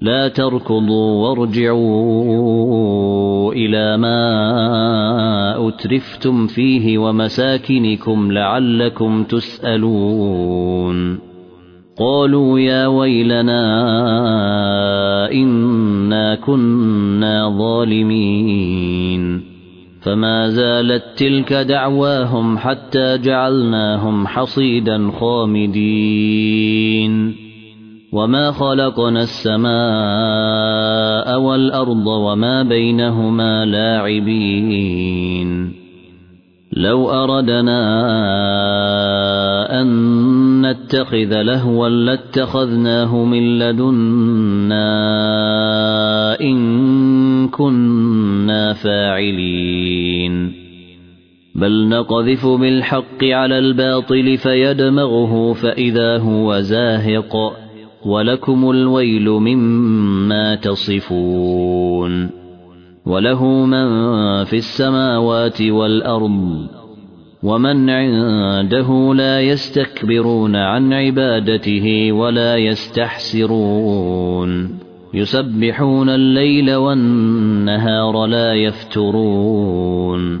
لا تركضوا وارجعوا إلى ما أترفتم فيه ومساكنكم لعلكم تسألون. قالوا يا ويلنا إنا كنا ظالمين. فما زالت تلك دعواهم حتى جعلناهم حصيدا خامدين. وما خلقنا السماء والأرض وما بينهما لاعبين لو أردنا أن نتخذ لهوا لاتخذناه من لدنا إن كنا فاعلين بل نقذف بالحق على الباطل فيدمغه فإذا هو زاهق ولكم الويل مما تصفون وله من في السماوات والأرض ومن عنده لا يستكبرون عن عبادته ولا يستحسرون يسبحون الليل والنهار لا يفترون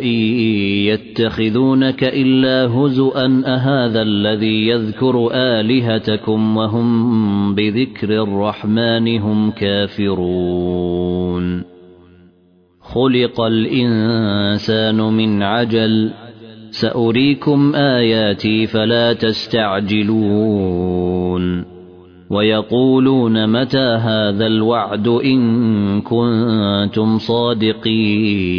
إن يتخذونك إلا هزؤا أهذا الذي يذكر آلهتكم وهم بذكر الرحمن هم كافرون. خلق الإنسان من عجل. سأريكم آياتي فلا تستعجلون. ويقولون متى هذا الوعد إن كنتم صادقين.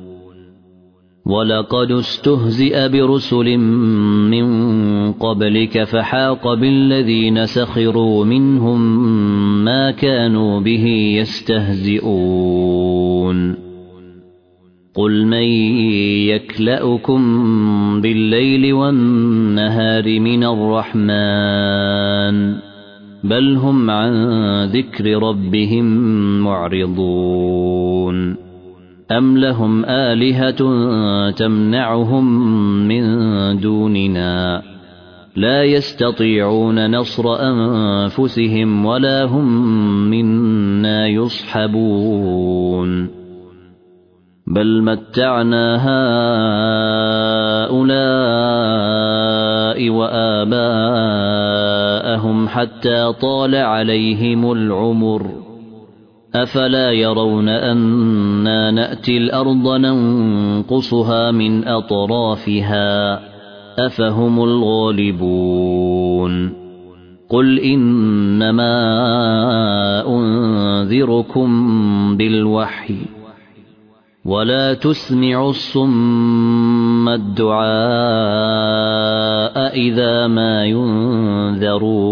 ولقد استهزئ برسل من قبلك فحاق بالذين سخروا منهم ما كانوا به يستهزئون قل من يكلاكم بالليل والنهار من الرحمن بل هم عن ذكر ربهم معرضون أم لهم آلهة تمنعهم من دوننا لا يستطيعون نصر أنفسهم ولا هم منا يصحبون بل متعنا هؤلاء واباءهم حتى طال عليهم العمر أفلا يرون أنا نأتي الأرض ننقصها من أطرافها أفهم الغالبون قل إنما أنذركم بالوحي ولا تسمع الصم الدعاء إذا ما ينذرون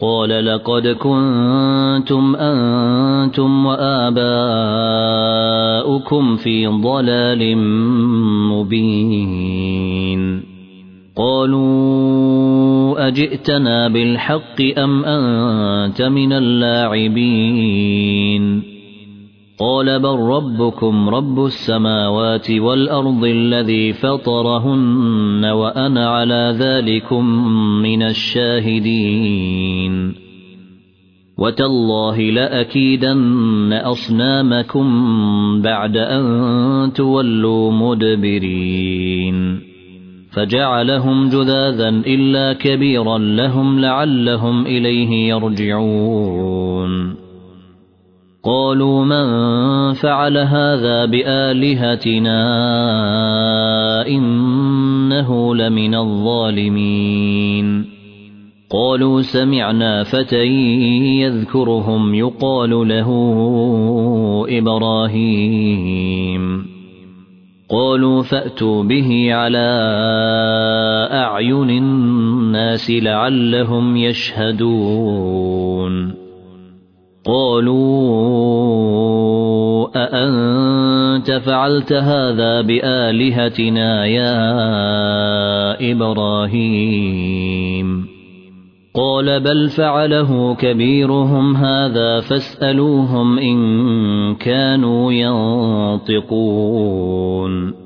قال لقد كنتم أنتم وآباؤكم في ضلال مبين. قالوا أجئتنا بالحق أم أنت من اللاعبين؟ قال بل ربكم رب السماوات والأرض الذي فطرهن وأنا على ذلكم من الشاهدين. وتالله لأكيدن أصنامكم بعد أن تولوا مدبرين. فجعلهم جذاذا إلا كبيرا لهم لعلهم إليه يرجعون. قالوا من فعل هذا بآلهتنا إنه لمن الظالمين. قالوا سمعنا فتى يذكرهم يقال له إبراهيم. قالوا فأتوا به على أعين الناس لعلهم يشهدون. قالوا أأنت فعلت هذا بآلهتنا يا إبراهيم؟ قال بل فعله كبيرهم هذا فاسألوهم إن كانوا ينطقون.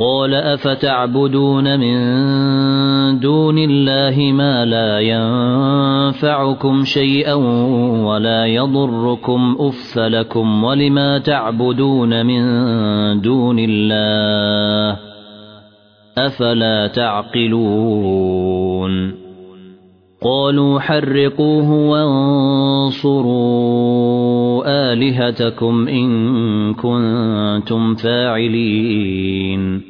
قال أفتعبدون من دون الله ما لا ينفعكم شيئا ولا يضركم أف لكم ولما تعبدون من دون الله أفلا تعقلون قالوا حرقوه وانصروا آلهتكم إن كنتم فاعلين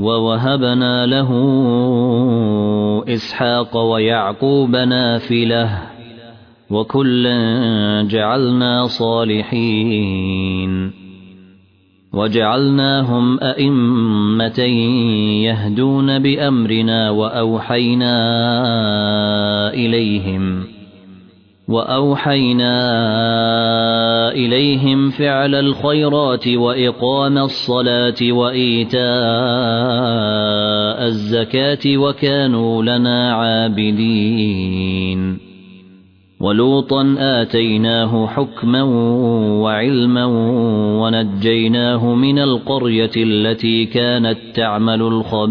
ووهبنا له إسحاق ويعقوب نافلة وكلا جعلنا صالحين وجعلناهم أئمة يهدون بأمرنا وأوحينا إليهم وأوحينا إليهم فعل الخيرات وإقام الصلاة وإيتاء الزكاة وكانوا لنا عابدين. ولوطا آتيناه حكما وعلما ونجيناه من القرية التي كانت تعمل الخبائث.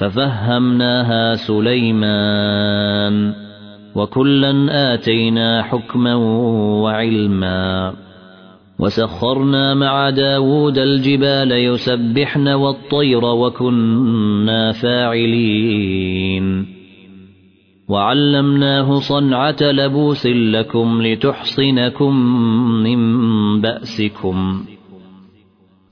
ففهمناها سليمان. وكلا آتينا حكما وعلما. وسخرنا مع داود الجبال يسبحن والطير وكنا فاعلين. وعلمناه صنعة لبوس لكم لتحصنكم من بأسكم.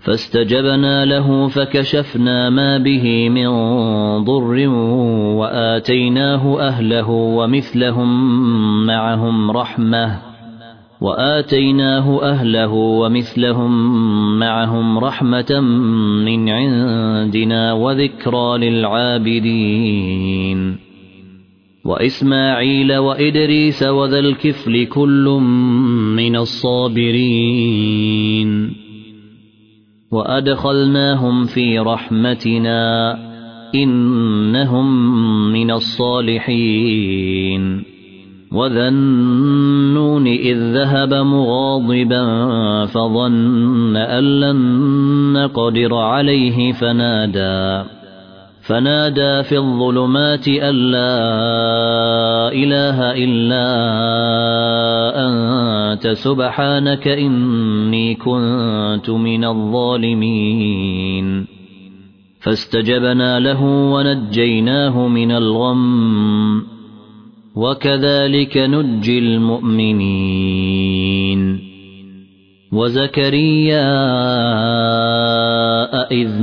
فاستجبنا له فكشفنا ما به من ضر وآتيناه أهله ومثلهم معهم رحمة وآتيناه أهله ومثلهم معهم رحمة من عندنا وذكرى للعابدين وإسماعيل وإدريس وذا الكفل كل من الصابرين وأدخلناهم في رحمتنا إنهم من الصالحين وذا النون إذ ذهب مغاضبا فظن أن لن نقدر عليه فنادى فنادى في الظلمات أن لا إله إلا أنت سبحانك إني كنت من الظالمين. فاستجبنا له ونجيناه من الغم وكذلك نجي المؤمنين. وزكريا إذ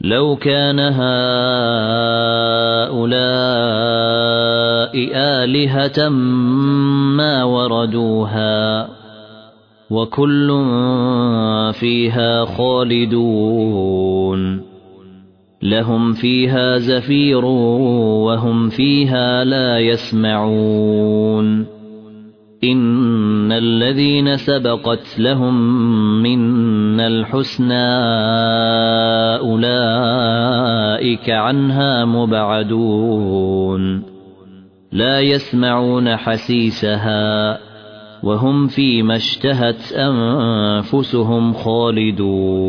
لو كان هؤلاء آلهة ما وردوها وكل فيها خالدون لهم فيها زفير وهم فيها لا يسمعون إن الذين سبقت لهم منا الحسنى أولئك عنها مبعدون لا يسمعون حسيسها وهم فيما اشتهت أنفسهم خالدون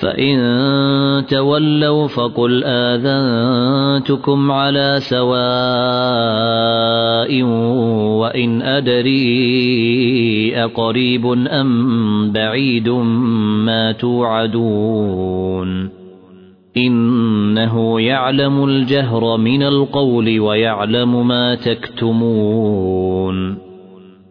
فإن تولوا فقل آذنتكم على سواء وإن أدري أقريب أم بعيد ما توعدون إنه يعلم الجهر من القول ويعلم ما تكتمون